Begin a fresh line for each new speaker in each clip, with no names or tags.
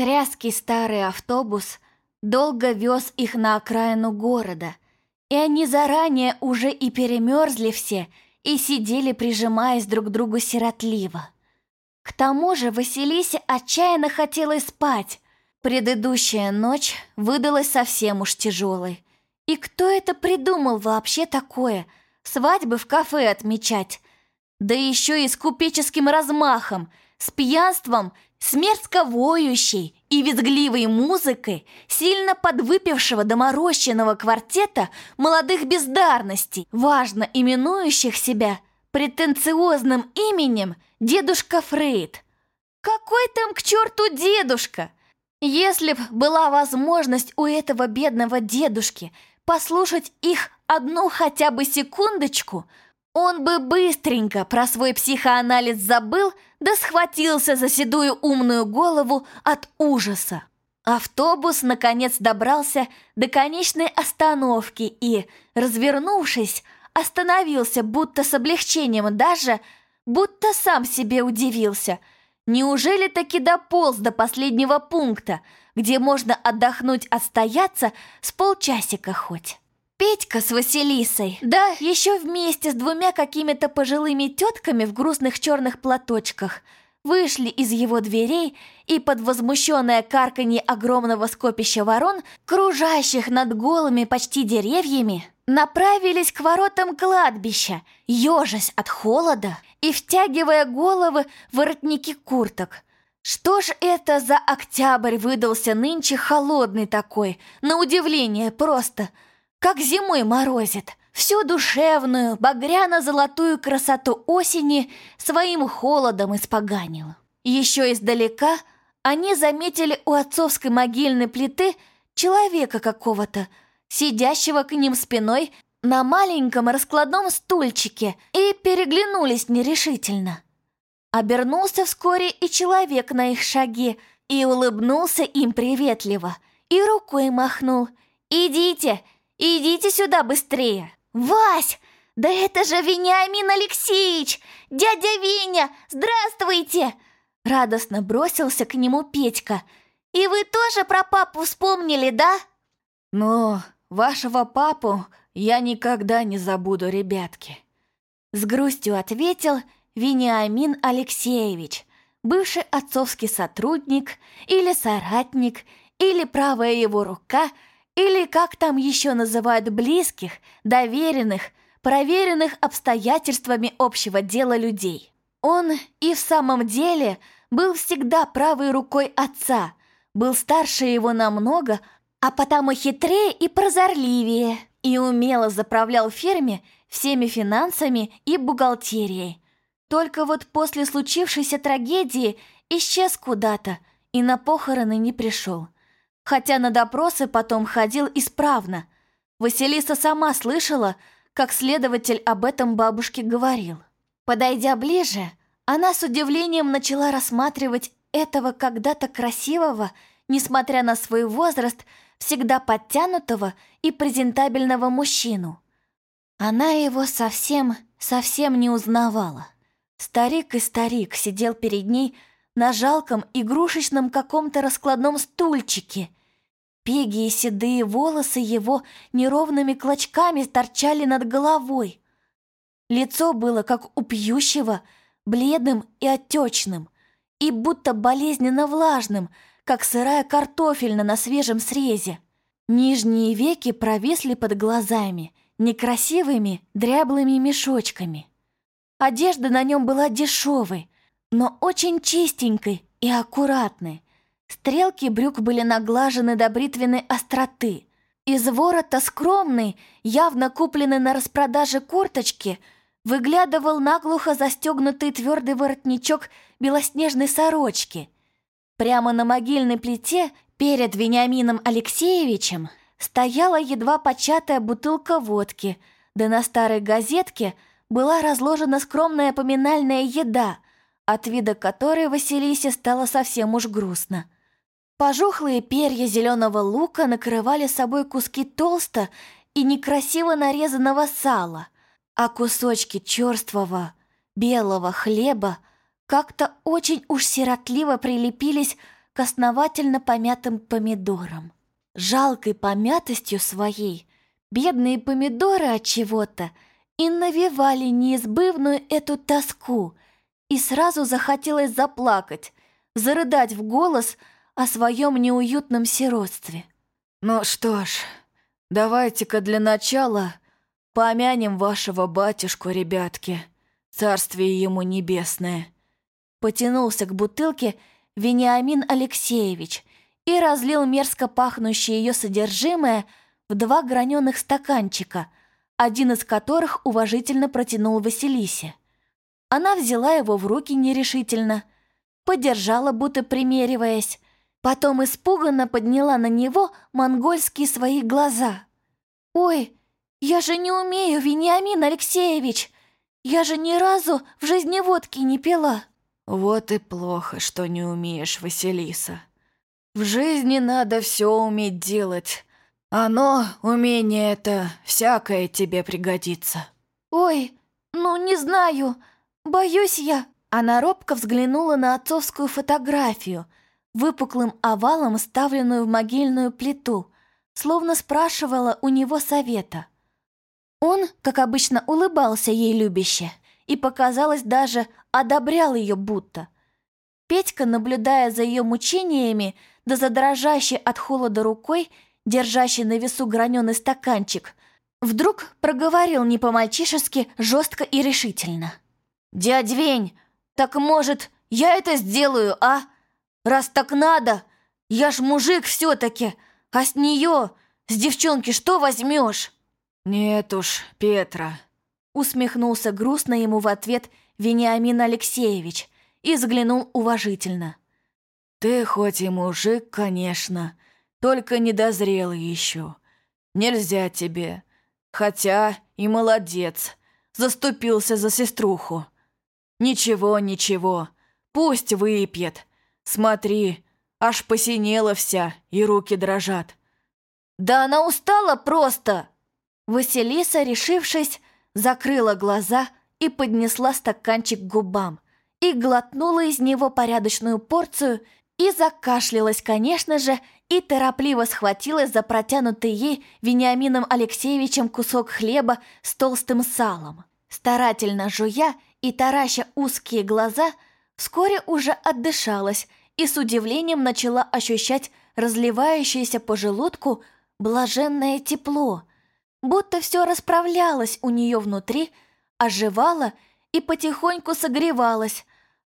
Тряский старый автобус долго вез их на окраину города, и они заранее уже и перемерзли все, и сидели, прижимаясь друг к другу сиротливо. К тому же Василисе отчаянно хотелось спать. Предыдущая ночь выдалась совсем уж тяжелой. И кто это придумал вообще такое? Свадьбы в кафе отмечать? Да еще и с купеческим размахом, с пьянством, с мерзко воющей и визгливой музыкой сильно подвыпившего доморощенного квартета молодых бездарностей, важно именующих себя претенциозным именем «Дедушка Фрейд». Какой там к черту дедушка? Если б была возможность у этого бедного дедушки послушать их одну хотя бы секундочку, он бы быстренько про свой психоанализ забыл, да схватился за седую умную голову от ужаса. Автобус, наконец, добрался до конечной остановки и, развернувшись, остановился будто с облегчением даже, будто сам себе удивился. Неужели таки дополз до последнего пункта, где можно отдохнуть, отстояться с полчасика хоть? Петька с Василисой, да, еще вместе с двумя какими-то пожилыми тетками в грустных черных платочках, вышли из его дверей и под возмущенное карканье огромного скопища ворон, кружащих над голыми почти деревьями, направились к воротам кладбища, ежась от холода и втягивая головы в воротники курток. Что ж это за октябрь выдался нынче холодный такой, на удивление просто – как зимой морозит. Всю душевную, багряно-золотую красоту осени своим холодом испоганил. Еще издалека они заметили у отцовской могильной плиты человека какого-то, сидящего к ним спиной на маленьком раскладном стульчике, и переглянулись нерешительно. Обернулся вскоре и человек на их шаге, и улыбнулся им приветливо, и рукой махнул. «Идите, Идите сюда быстрее!» «Вась! Да это же Вениамин Алексеевич! Дядя Веня, здравствуйте!» Радостно бросился к нему Петька. «И вы тоже про папу вспомнили, да?»
«Ну, вашего папу я никогда не забуду, ребятки!»
С грустью ответил Вениамин Алексеевич, бывший отцовский сотрудник или соратник, или правая его рука – или как там еще называют близких, доверенных, проверенных обстоятельствами общего дела людей. Он и в самом деле был всегда правой рукой отца, был старше его намного, а потому хитрее и прозорливее, и умело заправлял фирме всеми финансами и бухгалтерией. Только вот после случившейся трагедии исчез куда-то и на похороны не пришел хотя на допросы потом ходил исправно. Василиса сама слышала, как следователь об этом бабушке говорил. Подойдя ближе, она с удивлением начала рассматривать этого когда-то красивого, несмотря на свой возраст, всегда подтянутого и презентабельного мужчину. Она его совсем, совсем не узнавала. Старик и старик сидел перед ней на жалком игрушечном каком-то раскладном стульчике – Пеги и седые волосы его неровными клочками торчали над головой. Лицо было как у пьющего, бледным и отечным, и будто болезненно влажным, как сырая картофельна на свежем срезе. Нижние веки провисли под глазами некрасивыми дряблыми мешочками. Одежда на нем была дешевой, но очень чистенькой и аккуратной, Стрелки брюк были наглажены до бритвенной остроты. Из ворота скромный, явно купленный на распродаже курточки, выглядывал наглухо застегнутый твердый воротничок белоснежной сорочки. Прямо на могильной плите перед Вениамином Алексеевичем стояла едва початая бутылка водки, да на старой газетке была разложена скромная поминальная еда, от вида которой Василисе стало совсем уж грустно. Пожухлые перья зеленого лука накрывали собой куски толсто и некрасиво нарезанного сала, а кусочки черствого белого хлеба как-то очень уж сиротливо прилепились к основательно помятым помидорам. Жалкой помятостью своей бедные помидоры от чего-то и навевали неизбывную эту тоску, и сразу захотелось заплакать, зарыдать в голос о своем неуютном сиротстве.
«Ну что ж, давайте-ка для начала помянем вашего батюшку, ребятки, царствие ему небесное».
Потянулся к бутылке Вениамин Алексеевич и разлил мерзко пахнущее ее содержимое в два граненых стаканчика, один из которых уважительно протянул Василисе. Она взяла его в руки нерешительно, подержала, будто примериваясь, потом испуганно подняла на него монгольские свои глаза. «Ой, я же не умею, Вениамин Алексеевич! Я же ни разу в жизни водки не пила!»
«Вот и плохо, что не умеешь, Василиса. В жизни надо все уметь делать. Оно, умение это, всякое тебе пригодится».
«Ой, ну не знаю, боюсь я...» Она робко взглянула на отцовскую фотографию, выпуклым овалом ставленную в могильную плиту, словно спрашивала у него совета. Он, как обычно, улыбался ей любяще и, показалось, даже одобрял ее будто. Петька, наблюдая за ее мучениями, да задрожащей от холода рукой, держащий на весу граненый стаканчик, вдруг проговорил не по-мальчишески жестко и решительно. «Дядь Вень, так, может, я это сделаю, а? Раз так надо, я ж мужик все-таки, а с нее, с девчонки, что возьмешь?»
«Нет уж, Петра»,
Усмехнулся грустно ему в ответ Вениамин Алексеевич и взглянул уважительно.
«Ты хоть и мужик, конечно, только недозрелый еще. Нельзя тебе. Хотя и молодец, заступился за сеструху. Ничего, ничего, пусть выпьет. Смотри, аж посинела вся и руки дрожат».
«Да она устала просто!» Василиса, решившись, закрыла глаза и поднесла стаканчик к губам, и глотнула из него порядочную порцию, и закашлялась, конечно же, и торопливо схватилась за протянутый ей Вениамином Алексеевичем кусок хлеба с толстым салом. Старательно жуя и тараща узкие глаза, вскоре уже отдышалась и с удивлением начала ощущать разливающееся по желудку блаженное тепло – будто все расправлялось у нее внутри, оживало и потихоньку согревалось,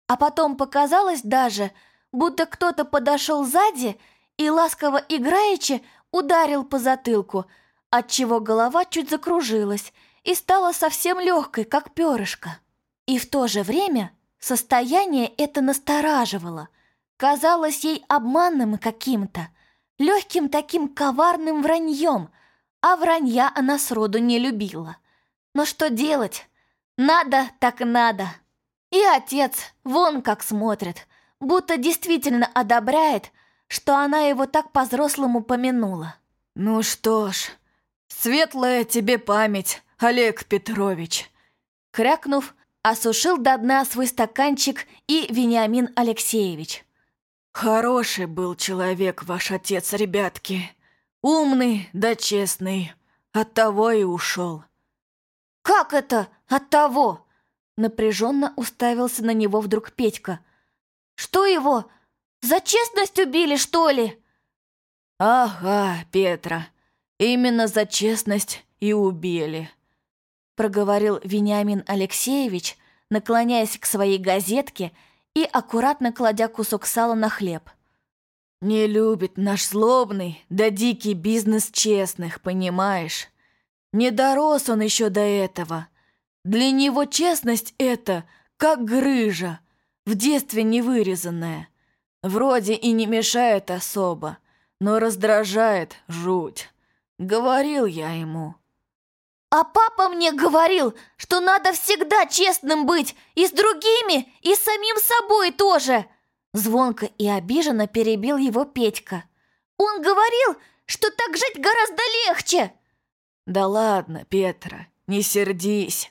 а потом показалось даже, будто кто-то подошел сзади и ласково играючи ударил по затылку, отчего голова чуть закружилась и стала совсем легкой, как перышко. И в то же время состояние это настораживало, казалось ей обманным каким-то, легким таким коварным враньем – а вранья она сроду не любила. Но что делать? Надо так надо. И отец вон как смотрит, будто действительно одобряет, что она его так по-взрослому помянула.
«Ну что ж, светлая тебе память, Олег Петрович!»
Крякнув, осушил до дна свой стаканчик и Вениамин Алексеевич.
«Хороший был человек ваш отец, ребятки!» Умный да честный, оттого и ушел.
«Как это от того?» Напряженно уставился на него вдруг Петька. «Что его? За честность убили, что ли?»
«Ага, Петра, именно за честность и убили»,
проговорил Вениамин Алексеевич, наклоняясь к своей газетке и аккуратно кладя кусок сала на хлеб.
Не любит наш злобный да дикий бизнес честных, понимаешь? Не дорос он еще до этого. Для него честность — это как грыжа, в детстве не вырезанная. Вроде и не мешает особо, но раздражает жуть. Говорил я ему.
А папа мне говорил, что надо всегда честным быть и с другими, и с самим собой тоже. Звонко и обиженно перебил его Петька. «Он говорил, что так жить гораздо легче!»
«Да ладно, Петра, не сердись.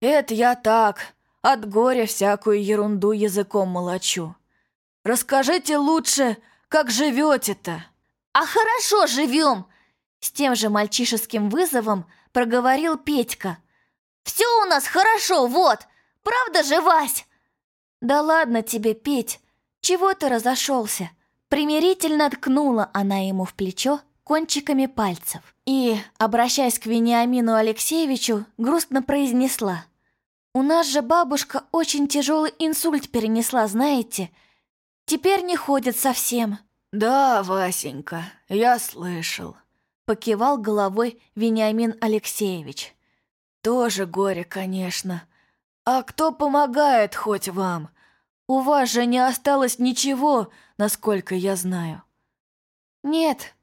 Это я так, от горя всякую ерунду языком молочу. Расскажите лучше, как живете-то?»
«А хорошо живем!» С тем же мальчишеским вызовом проговорил Петька. «Все у нас хорошо, вот! Правда же, Вась?» «Да ладно тебе, Петь! Чего ты разошелся?» Примирительно ткнула она ему в плечо кончиками пальцев и, обращаясь к Вениамину Алексеевичу, грустно произнесла. «У нас же бабушка очень тяжелый инсульт перенесла, знаете? Теперь не ходит совсем».
«Да, Васенька, я слышал», — покивал головой Вениамин Алексеевич. «Тоже горе, конечно. А кто помогает хоть вам? У вас же не осталось ничего, насколько я знаю».
«Нет,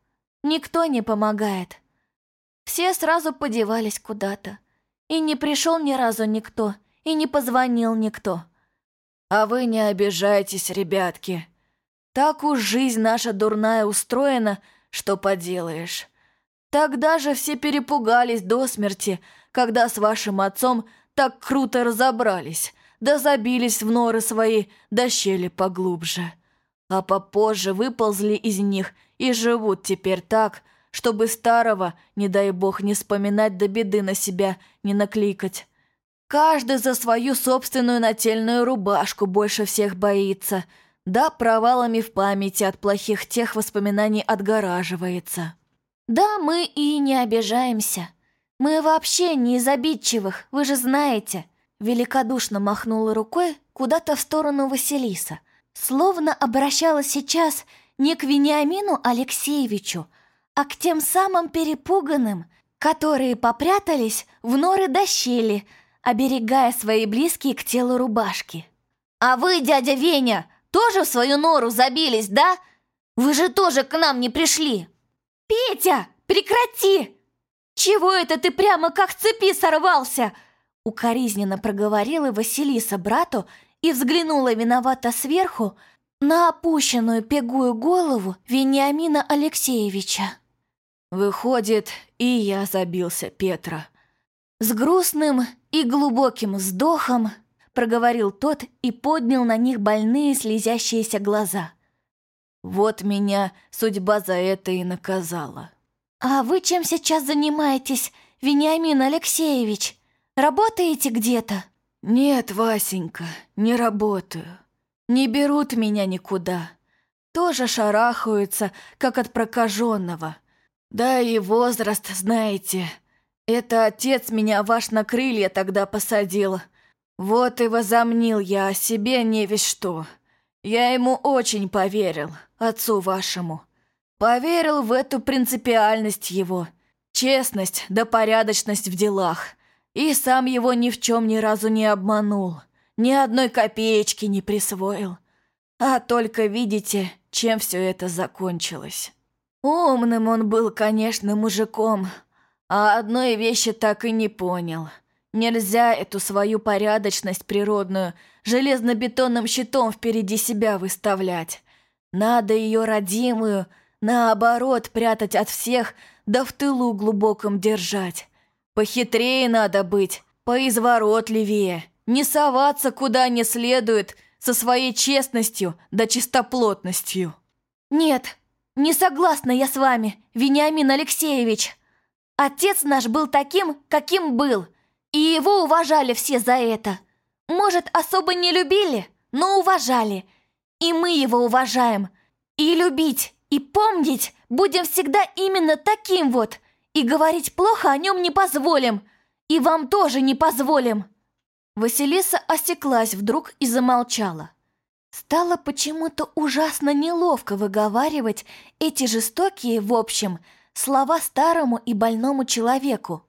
никто не помогает. Все сразу подевались куда-то. И не пришел ни разу никто, и не позвонил никто».
«А вы не обижайтесь, ребятки. Так уж жизнь наша дурная устроена, что поделаешь. Тогда же все перепугались до смерти, когда с вашим отцом так круто разобрались, да забились в норы свои, да щели поглубже. А попозже выползли из них и живут теперь так, чтобы старого, не дай бог, не вспоминать до беды на себя не накликать. Каждый за свою собственную нательную рубашку больше всех боится – да провалами в памяти от плохих тех воспоминаний отгораживается.
Да, мы и не обижаемся. Мы вообще не из обидчивых, вы же знаете. Великодушно махнула рукой куда-то в сторону Василиса, словно обращалась сейчас не к Вениамину Алексеевичу, а к тем самым перепуганным, которые попрятались в норы до щели, оберегая свои близкие к телу рубашки. «А вы, дядя Веня, тоже в свою нору забились, да? Вы же тоже к нам не пришли!» «Петя, прекрати! Чего это ты прямо как цепи сорвался?» Укоризненно проговорила Василиса брату и взглянула виновато сверху на опущенную пегую голову Вениамина Алексеевича.
«Выходит, и я забился, Петра».
С грустным и глубоким вздохом проговорил тот и поднял на них больные слезящиеся глаза.
«Вот меня судьба за это и наказала».
«А вы чем сейчас занимаетесь, Вениамин Алексеевич? Работаете где-то?»
«Нет, Васенька, не работаю. Не берут меня никуда. Тоже шарахаются, как от прокаженного. Да и возраст, знаете. Это отец меня ваш на крылья тогда посадил, вот и возомнил я о себе не весь что. Я ему очень поверил, отцу вашему. Поверил в эту принципиальность его, честность да порядочность в делах. И сам его ни в чем ни разу не обманул, ни одной копеечки не присвоил. А только видите, чем все это закончилось. Умным он был, конечно, мужиком, а одной вещи так и не понял — Нельзя эту свою порядочность природную железно-бетонным щитом впереди себя выставлять. Надо ее родимую, наоборот, прятать от всех, да в тылу глубоком держать. Похитрее надо быть, поизворотливее, не соваться куда не следует со своей честностью да чистоплотностью.
Нет, не согласна я с вами, Вениамин Алексеевич. Отец наш был таким, каким был, и его уважали все за это. Может, особо не любили, но уважали. И мы его уважаем. И любить, и помнить будем всегда именно таким вот. И говорить плохо о нем не позволим. И вам тоже не позволим. Василиса осеклась вдруг и замолчала. Стало почему-то ужасно неловко выговаривать эти жестокие, в общем, слова старому и больному человеку.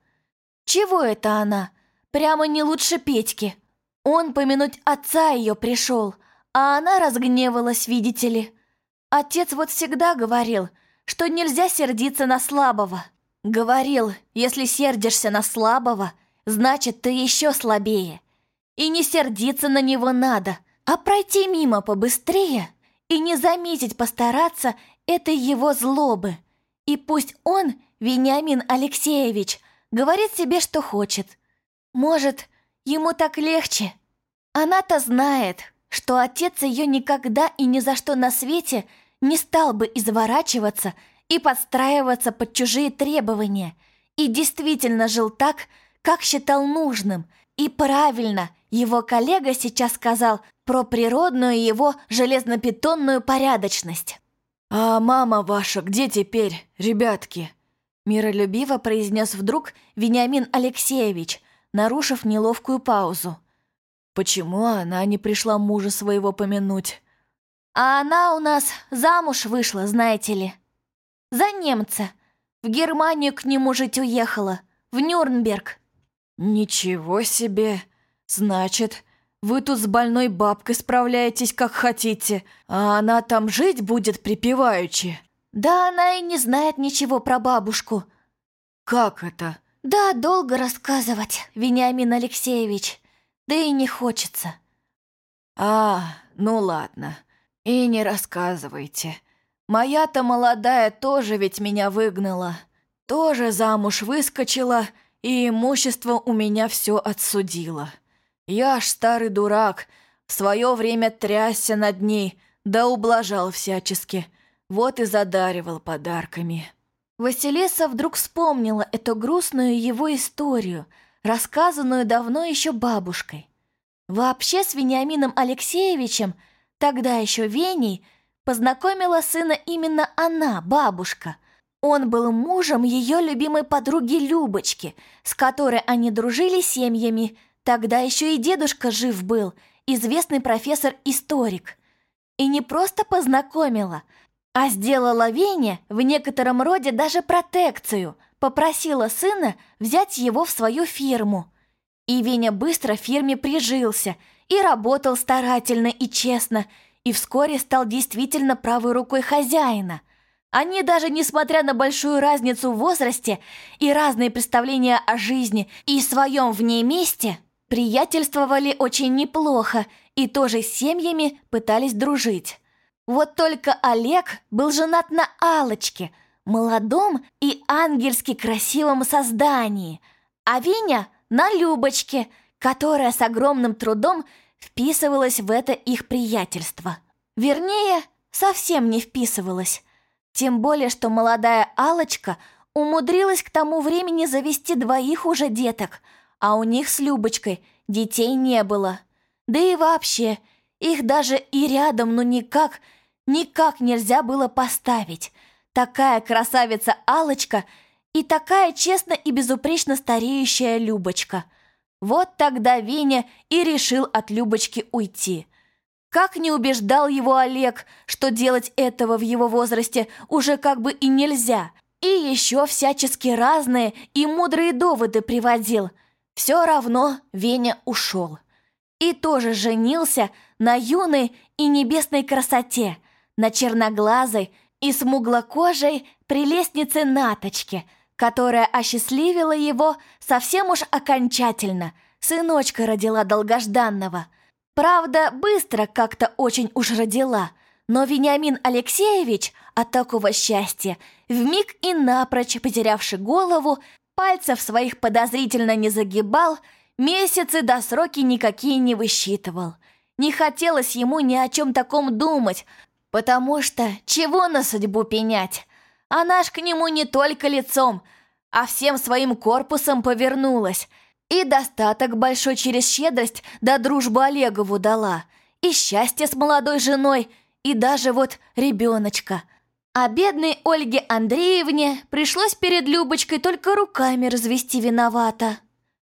Чего это она? Прямо не лучше Петьки. Он помянуть отца ее пришел, а она разгневалась, видите ли. Отец вот всегда говорил, что нельзя сердиться на слабого. Говорил, если сердишься на слабого, значит, ты еще слабее. И не сердиться на него надо, а пройти мимо побыстрее и не заметить постараться этой его злобы. И пусть он, Вениамин Алексеевич, говорит себе, что хочет – может, ему так легче? Она-то знает, что отец ее никогда и ни за что на свете не стал бы изворачиваться и подстраиваться под чужие требования, и действительно жил так, как считал нужным, и правильно его коллега сейчас сказал про природную его железнобетонную порядочность.
«А мама ваша где теперь, ребятки?» Миролюбиво произнес вдруг Вениамин Алексеевич, нарушив неловкую паузу. «Почему она не пришла мужа своего помянуть?»
«А она у нас замуж вышла, знаете ли. За немца. В Германию к нему жить уехала, в Нюрнберг».
«Ничего себе! Значит, вы тут с больной бабкой справляетесь как хотите, а она там жить будет припеваючи».
«Да она и не знает ничего про бабушку».
«Как это?»
«Да, долго рассказывать, Вениамин Алексеевич. Да и не хочется».
«А, ну ладно. И не рассказывайте. Моя-то молодая тоже ведь меня выгнала. Тоже замуж выскочила, и имущество у меня все отсудило». Я ж старый дурак, в свое время трясся над ней, да ублажал всячески. Вот и задаривал подарками.
Василиса вдруг вспомнила эту грустную его историю, рассказанную давно еще бабушкой. Вообще с Вениамином Алексеевичем, тогда еще Веней, познакомила сына именно она, бабушка. Он был мужем ее любимой подруги Любочки, с которой они дружили семьями, Тогда еще и дедушка жив был, известный профессор-историк. И не просто познакомила, а сделала Вене в некотором роде даже протекцию, попросила сына взять его в свою фирму. И Веня быстро в фирме прижился и работал старательно и честно, и вскоре стал действительно правой рукой хозяина. Они даже, несмотря на большую разницу в возрасте и разные представления о жизни и своем в ней месте, Приятельствовали очень неплохо и тоже с семьями пытались дружить. Вот только Олег был женат на Алочке, молодом и ангельски красивом создании, а Виня на Любочке, которая с огромным трудом вписывалась в это их приятельство. Вернее, совсем не вписывалась. Тем более, что молодая Алочка умудрилась к тому времени завести двоих уже деток – а у них с Любочкой детей не было. Да и вообще, их даже и рядом ну никак, никак нельзя было поставить. Такая красавица алочка и такая честно и безупречно стареющая Любочка. Вот тогда Веня и решил от Любочки уйти. Как не убеждал его Олег, что делать этого в его возрасте уже как бы и нельзя. И еще всячески разные и мудрые доводы приводил – все равно Веня ушел. И тоже женился на юной и небесной красоте, на черноглазой и смуглокожей прелестнице Наточке, которая осчастливила его совсем уж окончательно. Сыночка родила долгожданного. Правда, быстро как-то очень уж родила, но Вениамин Алексеевич от такого счастья, вмиг и напрочь потерявший голову, Пальцев своих подозрительно не загибал, месяцы до сроки никакие не высчитывал. Не хотелось ему ни о чем таком думать, потому что чего на судьбу пенять? Она ж к нему не только лицом, а всем своим корпусом повернулась. И достаток большой через щедрость да дружбу Олегову дала. И счастье с молодой женой, и даже вот ребеночка – а бедной Ольге Андреевне пришлось перед Любочкой только руками развести виновата.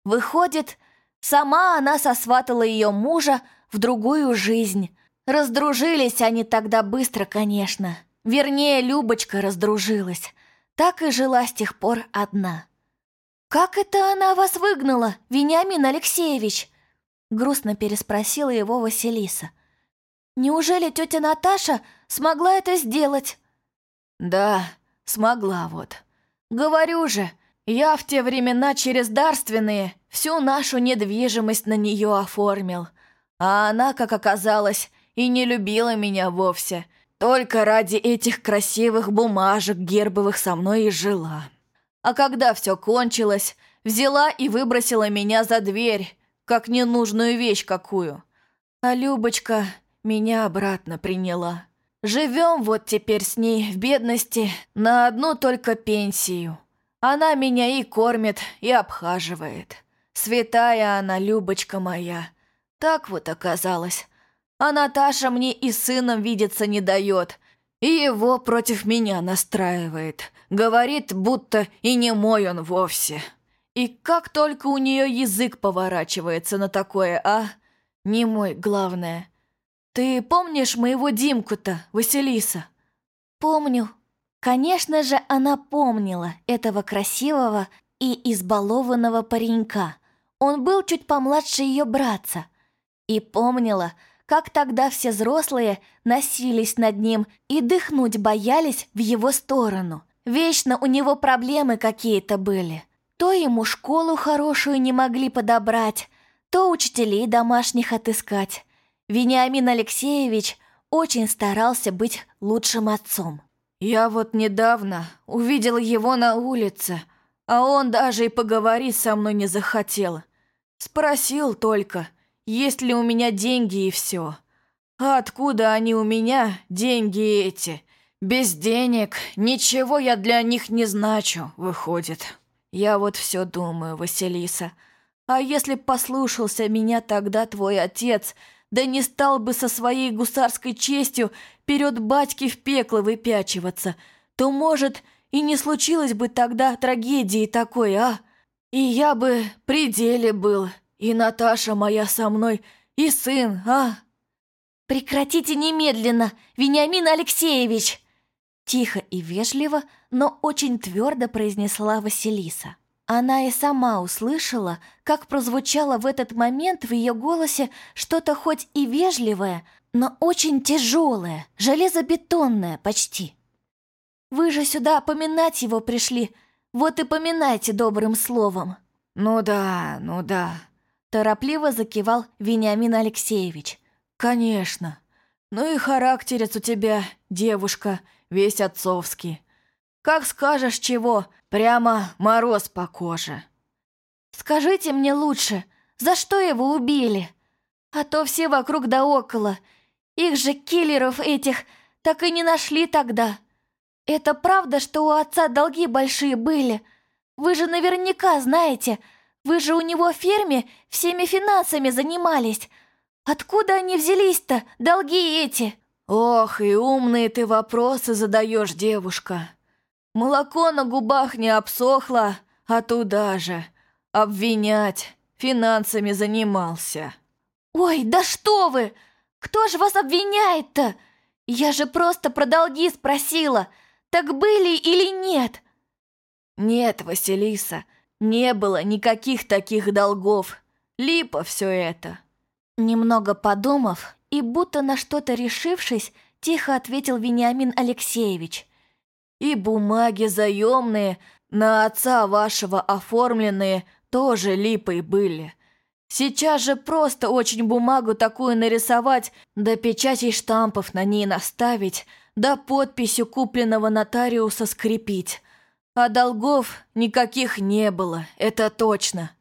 Выходит, сама она сосватала ее мужа в другую жизнь. Раздружились они тогда быстро, конечно. Вернее, Любочка раздружилась. Так и жила с тех пор одна. «Как это она вас выгнала, Вениамин Алексеевич?» Грустно переспросила его Василиса. «Неужели тетя Наташа смогла это сделать?»
Да, смогла вот. Говорю же, я в те времена через дарственные всю нашу недвижимость на нее оформил. А она, как оказалось, и не любила меня вовсе. Только ради этих красивых бумажек гербовых со мной и жила. А когда все кончилось, взяла и выбросила меня за дверь, как ненужную вещь какую. А Любочка меня обратно приняла. Живем вот теперь с ней в бедности на одну только пенсию. Она меня и кормит, и обхаживает. Святая она, Любочка моя. Так вот оказалось. А Наташа мне и сыном видеться не дает, и его против меня настраивает. Говорит, будто и не мой он вовсе. И как только у нее язык поворачивается на такое, а? Не мой, главное. Ты помнишь моего Димку-то, Василиса?
Помню. Конечно же, она помнила этого красивого и избалованного паренька. Он был чуть помладше ее братца. И помнила, как тогда все взрослые носились над ним и дыхнуть боялись в его сторону. Вечно у него проблемы какие-то были. То ему школу хорошую не могли подобрать, то учителей домашних отыскать. Вениамин Алексеевич очень старался быть лучшим отцом.
«Я вот недавно увидел его на улице, а он даже и поговорить со мной не захотел. Спросил только, есть ли у меня деньги и все. А откуда они у меня, деньги эти? Без денег ничего я для них не значу, выходит. Я вот все думаю, Василиса. А если послушался меня тогда твой отец, да не стал бы со своей гусарской честью перед батьки в пекло выпячиваться, то, может, и не случилось бы тогда трагедии такой, а? И я бы при деле был, и Наташа моя со мной, и сын, а?»
«Прекратите немедленно, Вениамин Алексеевич!» Тихо и вежливо, но очень твердо произнесла Василиса. Она и сама услышала, как прозвучало в этот момент в ее голосе что-то хоть и вежливое, но очень тяжелое, железобетонное почти. «Вы же сюда поминать его пришли, вот и поминайте добрым словом».
«Ну да, ну да»,
Торопливо закивал Вениамин Алексеевич.
«Конечно. Ну и характерец у тебя, девушка, весь отцовский. Как скажешь чего, прямо мороз по коже».
«Скажите мне лучше, за что его убили? А то все вокруг да около. Их же киллеров этих так и не нашли тогда. Это правда, что у отца долги большие были? Вы же наверняка знаете, вы же у него в ферме всеми финансами занимались. Откуда они взялись-то, долги эти?»
«Ох, и умные ты вопросы задаешь, девушка. Молоко на губах не обсохло, а туда же. Обвинять, финансами занимался».
«Ой, да что вы! Кто же вас обвиняет-то? Я же просто про долги спросила. Так были или нет?»
«Нет, Василиса, не было никаких таких долгов. Липа все это.
Немного подумав и будто на что-то решившись, тихо ответил Вениамин Алексеевич.
И бумаги заемные, на отца вашего оформленные, тоже липой были. Сейчас же просто очень бумагу такую нарисовать, да печатей штампов на ней наставить, да подписью купленного нотариуса скрепить. А долгов никаких не было, это точно.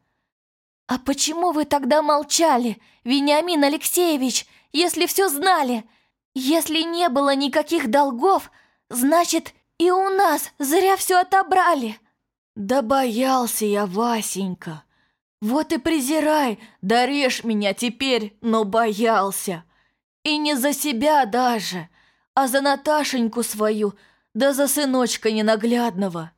«А почему вы тогда молчали, Вениамин Алексеевич, если все знали? Если не было никаких долгов, значит, и у нас зря все отобрали».
«Да боялся я, Васенька. Вот и презирай, да режь меня теперь, но боялся. И не за себя даже, а за Наташеньку свою, да за сыночка ненаглядного».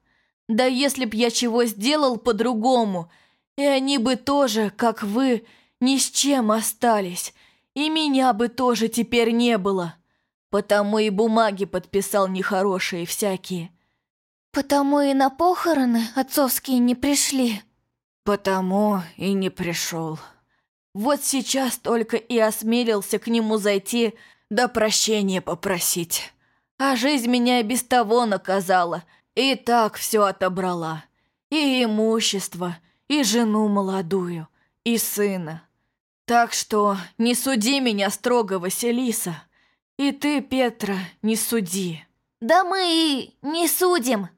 Да если б я чего сделал по-другому, и они бы тоже, как вы, ни с чем остались, и меня бы тоже теперь не было. Потому и бумаги подписал нехорошие всякие.
Потому и на похороны отцовские не пришли.
Потому и не пришел. Вот сейчас только и осмелился к нему зайти, да прощения попросить. А жизнь меня и без того наказала — и так все отобрала. И имущество, и жену молодую, и сына. Так что не суди меня строго, Василиса. И ты, Петра, не суди.
Да мы и не судим.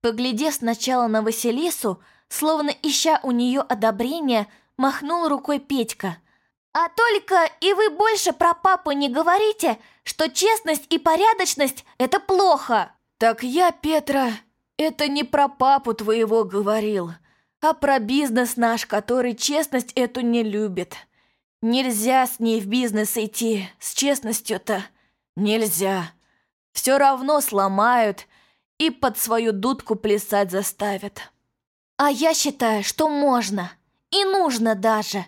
Поглядев сначала на Василису, словно ища у нее одобрения, махнул рукой Петька. А только и вы больше про папу не говорите, что честность и порядочность – это плохо.
Так я, Петра, это не про папу твоего говорил, а про бизнес наш, который честность эту не любит. Нельзя с ней в бизнес идти, с честностью-то нельзя. Все равно сломают и под свою дудку плясать заставят.
А я считаю, что можно и нужно даже.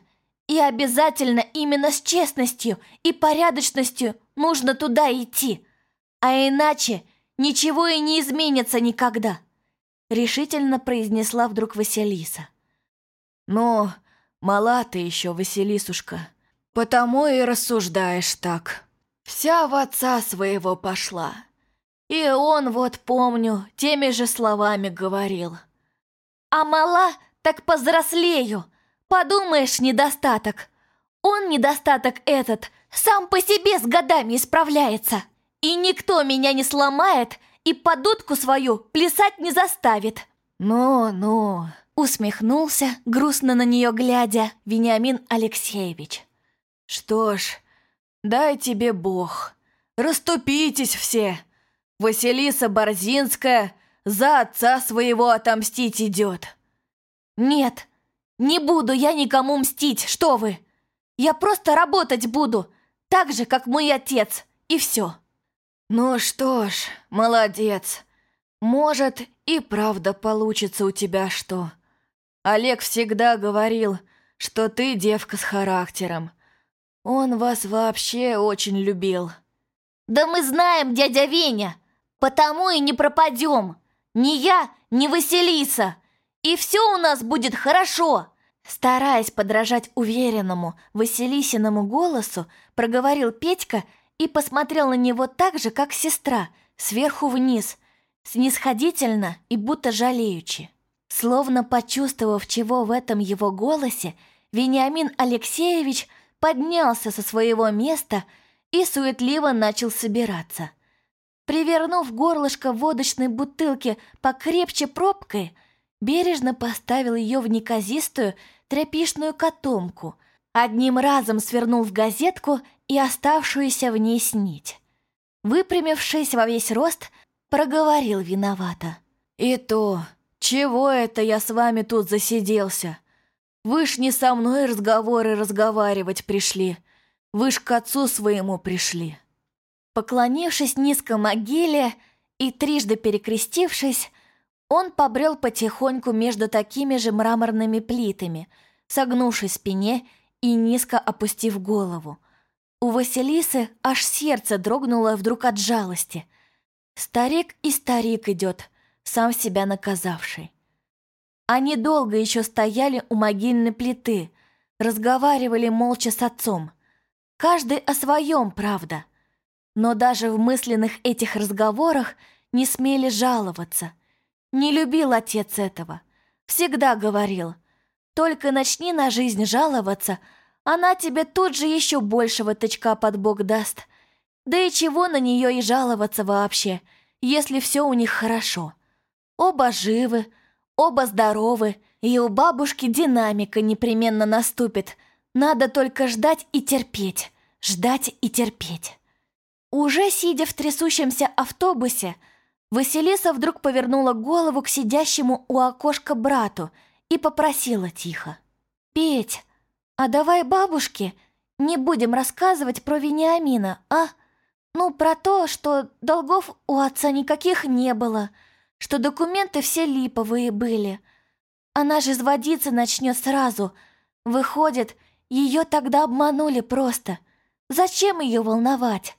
И обязательно именно с честностью и порядочностью нужно туда идти. А иначе ничего и не изменится никогда. Решительно произнесла вдруг Василиса.
«Ну, мала ты еще, Василисушка, потому и рассуждаешь так. Вся в отца своего пошла. И он, вот помню, теми же словами говорил.
А мала, так повзрослею. Подумаешь, недостаток. Он недостаток этот сам по себе с годами исправляется. И никто меня не сломает и подудку свою плясать не заставит.
«Ну-ну», —
усмехнулся, грустно на нее глядя, Вениамин Алексеевич.
«Что ж, дай тебе Бог. Раступитесь все. Василиса Борзинская за отца своего отомстить идет».
«Нет, не буду я никому мстить, что вы! Я просто работать буду, так же, как мой отец, и все».
«Ну что ж, молодец. Может, и правда получится у тебя что. Олег всегда говорил, что ты девка с характером. Он вас вообще очень любил».
«Да мы знаем, дядя Веня, потому и не пропадем. Ни я, ни Василиса. И все у нас будет хорошо!» Стараясь подражать уверенному Василисиному голосу, проговорил Петька и посмотрел на него так же, как сестра, сверху вниз, снисходительно и будто жалеючи. Словно почувствовав, чего в этом его голосе, Вениамин Алексеевич поднялся со своего места и суетливо начал собираться. Привернув горлышко водочной бутылки покрепче пробкой, бережно поставил ее в неказистую тряпишную котомку, одним разом свернул в газетку и оставшуюся в ней снить. Выпрямившись во весь рост, проговорил виновато.
«И то, чего это я с вами тут засиделся? Вы ж не со мной разговоры разговаривать пришли, вы ж к отцу своему пришли».
Поклонившись низко могиле и трижды перекрестившись, он побрел потихоньку между такими же мраморными плитами, согнувшись спине и низко опустив голову. У Василисы аж сердце дрогнуло вдруг от жалости. Старик и старик идет, сам себя наказавший. Они долго еще стояли у могильной плиты, разговаривали молча с отцом. Каждый о своем, правда — но даже в мысленных этих разговорах не смели жаловаться. Не любил отец этого. Всегда говорил, только начни на жизнь жаловаться, она тебе тут же еще большего тычка под бок даст. Да и чего на нее и жаловаться вообще, если все у них хорошо. Оба живы, оба здоровы, и у бабушки динамика непременно наступит. Надо только ждать и терпеть, ждать и терпеть. Уже сидя в трясущемся автобусе, Василиса вдруг повернула голову к сидящему у окошка брату и попросила тихо. «Петь, а давай бабушке не будем рассказывать про Вениамина, а? Ну, про то, что долгов у отца никаких не было, что документы все липовые были. Она же изводиться начнет сразу. Выходит, ее тогда обманули просто. Зачем ее волновать?»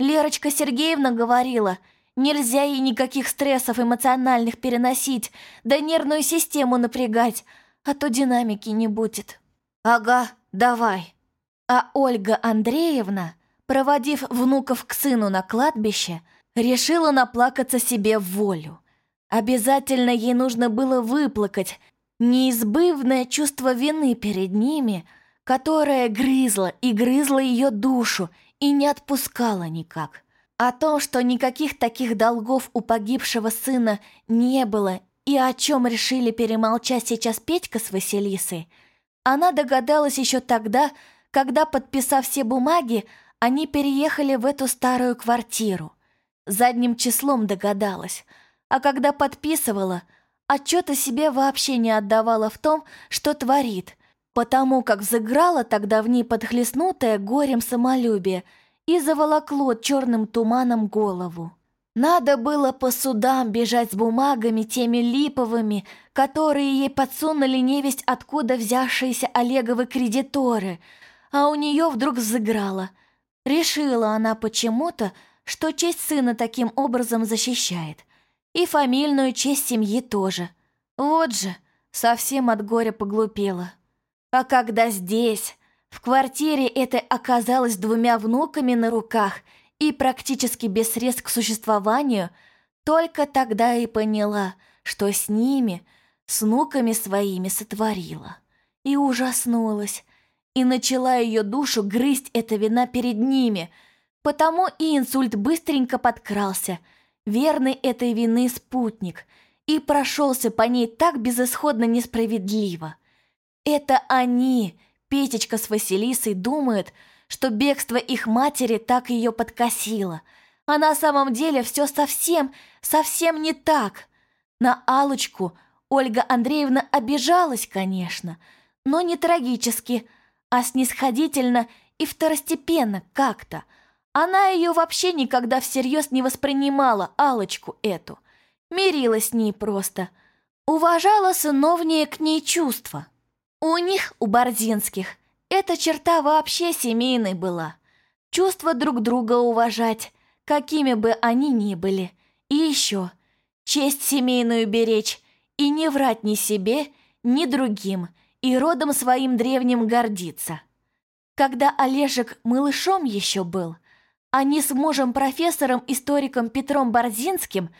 Лерочка Сергеевна говорила, нельзя ей никаких стрессов эмоциональных переносить, да нервную систему напрягать, а то динамики не будет. Ага, давай. А Ольга Андреевна, проводив внуков к сыну на кладбище, решила наплакаться себе в волю. Обязательно ей нужно было выплакать неизбывное чувство вины перед ними, которое грызло и грызло ее душу и не отпускала никак. О том, что никаких таких долгов у погибшего сына не было и о чем решили перемолчать сейчас Петька с Василисой, она догадалась еще тогда, Когда, подписав все бумаги, они переехали в эту старую квартиру. Задним числом догадалась. А когда подписывала, отчета себе вообще не отдавала в том, что творит, потому как взыграла тогда в ней подхлестнутое горем самолюбие и заволокло черным туманом голову. Надо было по судам бежать с бумагами теми липовыми, которые ей подсунули невесть откуда взявшиеся Олеговы кредиторы, а у нее вдруг взыграла. Решила она почему-то, что честь сына таким образом защищает. И фамильную честь семьи тоже. Вот же, совсем от горя поглупела. А когда здесь, в квартире этой оказалась двумя внуками на руках – и практически без средств к существованию, только тогда и поняла, что с ними, с внуками своими сотворила. И ужаснулась, и начала ее душу грызть эта вина перед ними, потому и инсульт быстренько подкрался, верный этой вины спутник, и прошелся по ней так безысходно несправедливо. Это они, Петечка с Василисой, думают, что бегство их матери так ее подкосило. А на самом деле все совсем, совсем не так. На алочку Ольга Андреевна обижалась, конечно, но не трагически, а снисходительно и второстепенно как-то. Она ее вообще никогда всерьез не воспринимала, алочку эту. Мирилась с ней просто. Уважала сыновнее к ней чувства. У них, у Борзинских, эта черта вообще семейной была. Чувство друг друга уважать, какими бы они ни были. И еще, честь семейную беречь и не врать ни себе, ни другим, и родом своим древним гордиться. Когда Олежек малышом еще был, они с мужем-профессором-историком Петром Борзинским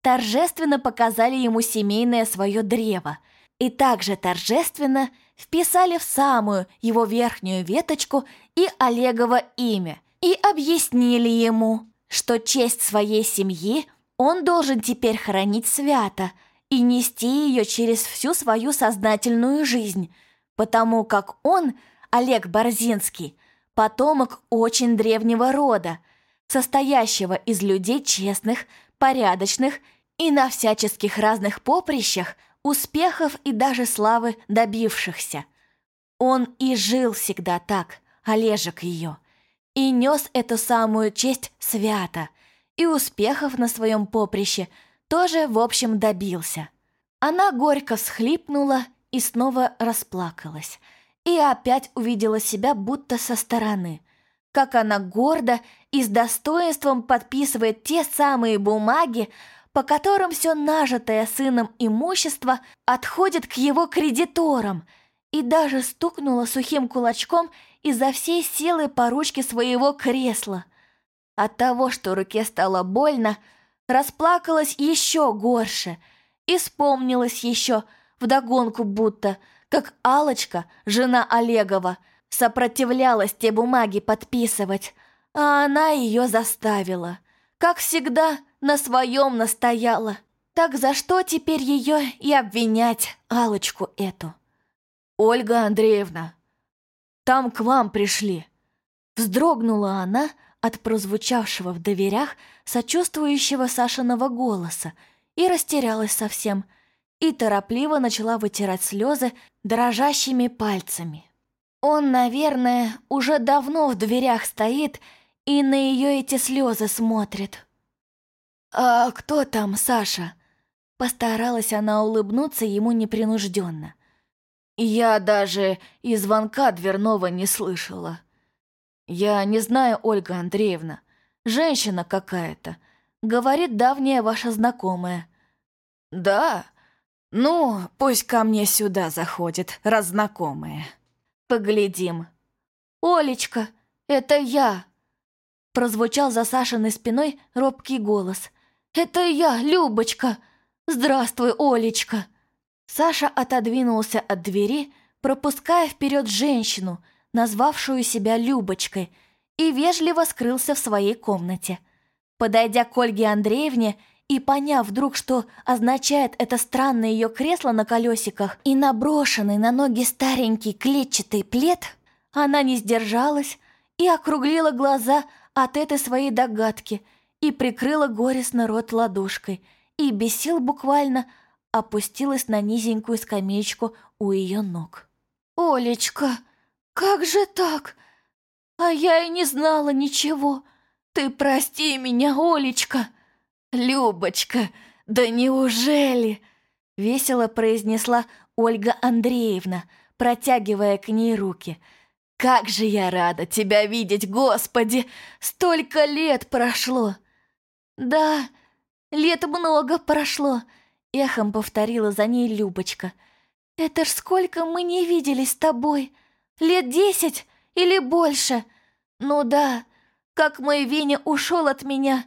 торжественно показали ему семейное свое древо и также торжественно – вписали в самую его верхнюю веточку и Олегово имя и объяснили ему, что честь своей семьи он должен теперь хранить свято и нести ее через всю свою сознательную жизнь, потому как он, Олег Борзинский, потомок очень древнего рода, состоящего из людей честных, порядочных и на всяческих разных поприщах успехов и даже славы добившихся. Он и жил всегда так, Олежек ее, и нес эту самую честь свято, и успехов на своем поприще тоже, в общем, добился. Она горько всхлипнула и снова расплакалась, и опять увидела себя будто со стороны, как она гордо и с достоинством подписывает те самые бумаги, по которым все нажитое сыном имущество отходит к его кредиторам, и даже стукнула сухим кулачком изо всей силы по ручке своего кресла. От того, что руке стало больно, расплакалась еще горше и вспомнилась еще вдогонку будто, как алочка жена Олегова, сопротивлялась те бумаги подписывать, а она ее заставила. Как всегда, на своем настояла. Так за что теперь ее и обвинять, алочку эту?
Ольга Андреевна, там к вам пришли.
Вздрогнула она от прозвучавшего в дверях сочувствующего Сашиного голоса и растерялась совсем, и торопливо начала вытирать слезы дрожащими пальцами. Он, наверное, уже давно в дверях стоит и на ее эти слезы смотрит. «А кто там, Саша?» Постаралась она улыбнуться ему непринужденно.
«Я даже и звонка дверного не слышала. Я не знаю, Ольга Андреевна, женщина какая-то. Говорит давняя ваша знакомая». «Да? Ну, пусть ко мне сюда заходит, раз знакомая. Поглядим».
«Олечка, это я!» Прозвучал за Сашиной спиной робкий голос. «Это я, Любочка! Здравствуй, Олечка!» Саша отодвинулся от двери, пропуская вперед женщину, назвавшую себя Любочкой, и вежливо скрылся в своей комнате. Подойдя к Ольге Андреевне и поняв вдруг, что означает это странное ее кресло на колесиках и наброшенный на ноги старенький клетчатый плед, Она не сдержалась и округлила глаза от этой своей догадки и прикрыла горестно рот ладошкой и без сил буквально опустилась на низенькую скамеечку у ее ног. «Олечка, как же так? А я и не знала ничего. Ты прости меня, Олечка!» «Любочка, да неужели?» Весело произнесла Ольга Андреевна, протягивая к ней руки. «Как же я рада тебя видеть, Господи! Столько лет прошло!» «Да, лет много прошло», — эхом повторила за ней Любочка. «Это ж сколько мы не виделись с тобой! Лет десять или больше? Ну да, как мой Веня ушел от меня,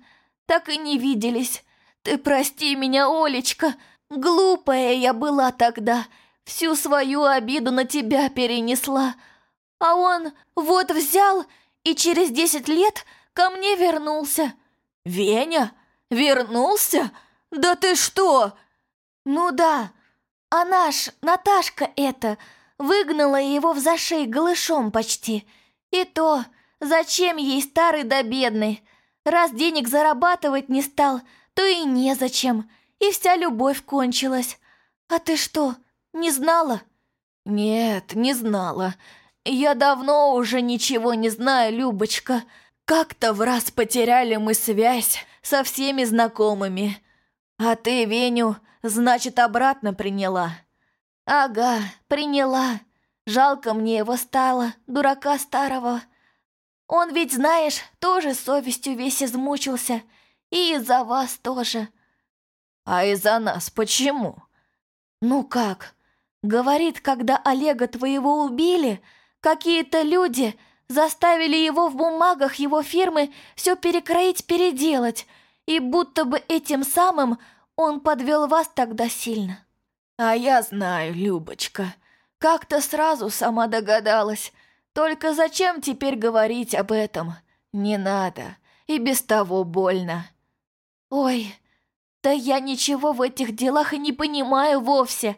так и не виделись. Ты прости меня, Олечка, глупая я была тогда, всю свою обиду на тебя перенесла. А он вот взял и через десять лет ко мне вернулся. Веня? Вернулся? Да ты что? Ну да, а наш, Наташка эта, выгнала его в зашей голышом почти. И то, зачем ей старый да бедный? Раз денег зарабатывать не стал, то и незачем. И вся любовь кончилась. А ты что, не знала? Нет, не знала. Я давно уже ничего не знаю, Любочка. Как-то в раз потеряли мы связь со всеми знакомыми. А ты Веню, значит, обратно приняла. Ага, приняла. Жалко мне его стало, дурака старого. Он ведь, знаешь, тоже совестью весь измучился. И из-за вас тоже. А из-за нас почему? Ну как? Говорит, когда Олега твоего убили, какие-то люди заставили его в бумагах его фирмы все перекроить, переделать, и будто бы этим самым он подвел вас тогда сильно. А я знаю, Любочка, как-то сразу сама догадалась, только зачем теперь говорить об этом? Не надо, и без того больно. Ой, да я ничего в этих делах и не понимаю вовсе.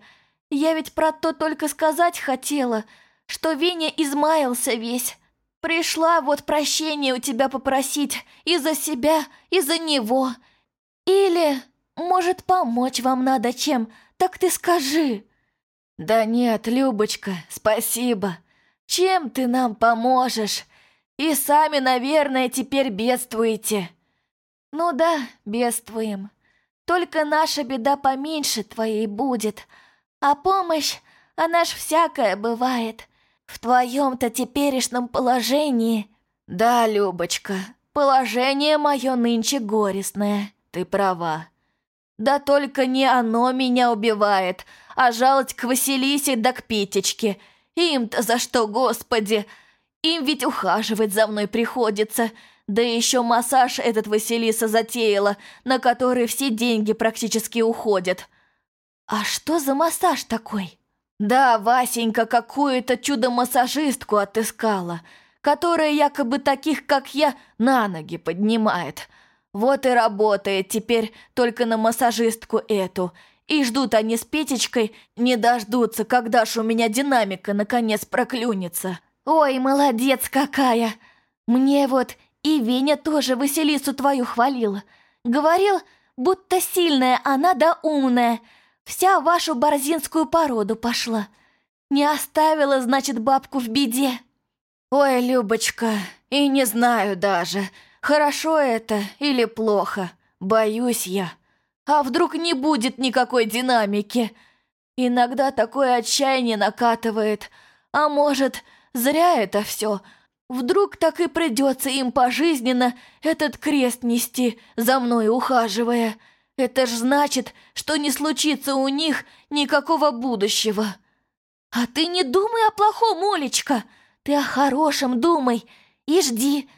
Я ведь про то только сказать хотела, что Веня измаялся весь. Пришла вот прощение у тебя попросить и за себя, и за него. Или, может, помочь вам надо чем, так ты скажи. Да нет, Любочка, спасибо. Чем ты нам поможешь? И сами, наверное, теперь бедствуете. Ну да, бедствуем. Только наша беда поменьше твоей будет. А помощь, она ж всякая бывает. В твоем-то теперешнем положении... Да, Любочка, положение мое нынче горестное, ты права. Да только не оно меня убивает, а жалость к Василисе да к Петечке — им-то за что, господи? Им ведь ухаживать за мной приходится. Да еще массаж этот Василиса затеяла, на который все деньги практически уходят. А что за массаж такой? Да, Васенька какую-то чудо-массажистку отыскала, которая якобы таких, как я, на ноги поднимает. Вот и работает теперь только на массажистку эту – и ждут они с Петечкой, не дождутся, когда ж у меня динамика наконец проклюнется. Ой, молодец какая! Мне вот и Веня тоже Василису твою хвалил. Говорил, будто сильная она да умная. Вся вашу борзинскую породу пошла. Не оставила, значит, бабку в беде. Ой, Любочка, и не знаю даже, хорошо это или плохо. Боюсь я. А вдруг не будет никакой динамики? Иногда такое отчаяние накатывает. А может, зря это все. Вдруг так и придется им пожизненно этот крест нести, за мной ухаживая. Это ж значит, что не случится у них никакого будущего. А ты не думай о плохом, Олечка. Ты о хорошем думай и жди.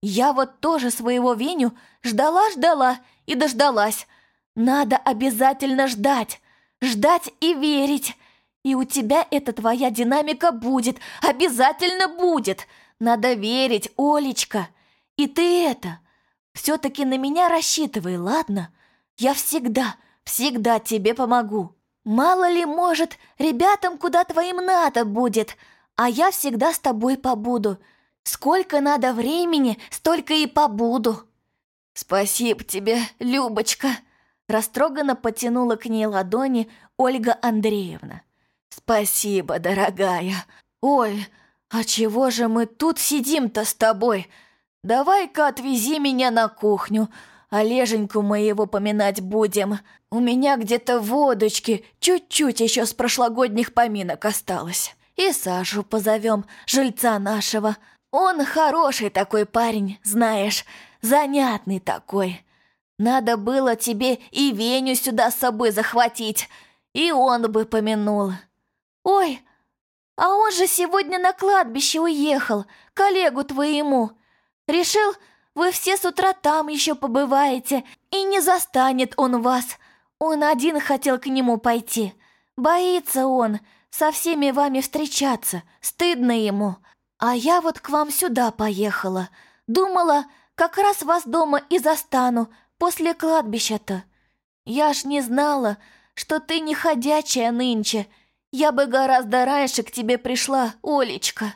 Я вот тоже своего Веню ждала-ждала и дождалась. Надо обязательно ждать, ждать и верить. И у тебя эта твоя динамика будет, обязательно будет. Надо верить, Олечка. И ты это, все-таки на меня рассчитывай, ладно? Я всегда, всегда тебе помогу. Мало ли, может, ребятам куда твоим надо будет, а я всегда с тобой побуду. Сколько надо времени, столько и побуду».
«Спасибо тебе, Любочка!» Растроганно потянула к ней ладони Ольга Андреевна. «Спасибо, дорогая. Ой, а чего же мы тут сидим-то с тобой? Давай-ка отвези меня на кухню, Олеженьку моего поминать будем. У меня где-то водочки чуть-чуть еще с прошлогодних поминок осталось. И Сашу позовем, жильца нашего. Он хороший такой парень, знаешь, занятный такой. Надо было тебе и Веню сюда с собой захватить, и он бы помянул.
Ой, а он же сегодня на кладбище уехал, коллегу твоему. Решил, вы все с утра там еще побываете, и не застанет он вас. Он один хотел к нему пойти. Боится он со всеми вами встречаться, стыдно ему. А я вот к вам сюда поехала. Думала, как раз вас дома и застану после кладбища-то. Я ж не знала, что ты не ходячая нынче. Я бы гораздо раньше к тебе пришла, Олечка».